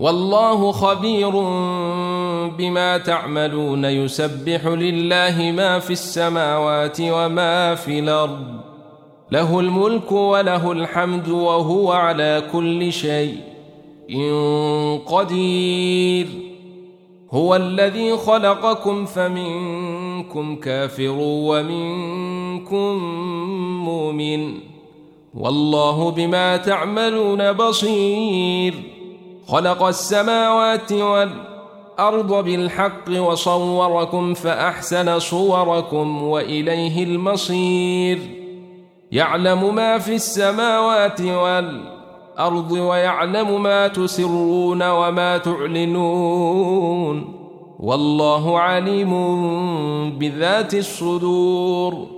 والله خبير بما تعملون يسبح لله ما في السماوات وما في الأرض. له الملك وله الحمد وهو على كل شيء قدير. هو الذي خلقكم فمنكم كافر ومنكم مؤمن. والله بما تعملون بصير. خلق السماوات والأرض بالحق وصوركم فأحسن صوركم وإليه المصير. يعلم ما في السماوات والأرض ويعلم ما تسرون وما تعلنون. والله عليم بذات الصدور.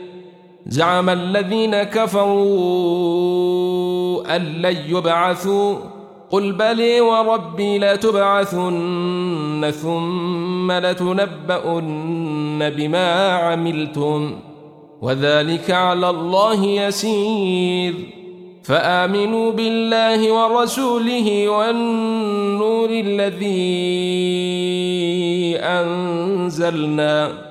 زعم الذين كفروا أن لن يبعثوا. قل بلي وربي لتبعثن ثم لتنبؤن بما عملتم. وذلك على الله يسير. فآمنوا بالله ورسوله والنور الذي أنزلنا.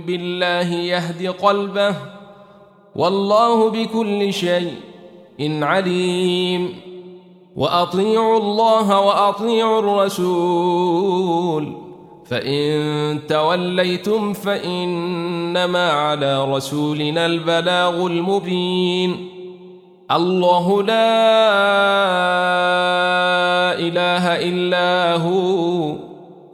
بالله يهد قلبه والله بكل شيء إن عليم. وأطيعوا الله وأطيعوا الرسول. فإن توليتم فإنما على رسولنا البلاغ المبين. الله لا إله إلا هو.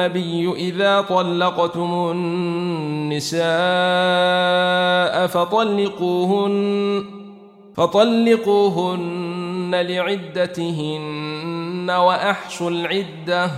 النبي إذا طلقتم النساء فطلقوهن فطلقوهن لعدتهن وأحصوا العدة.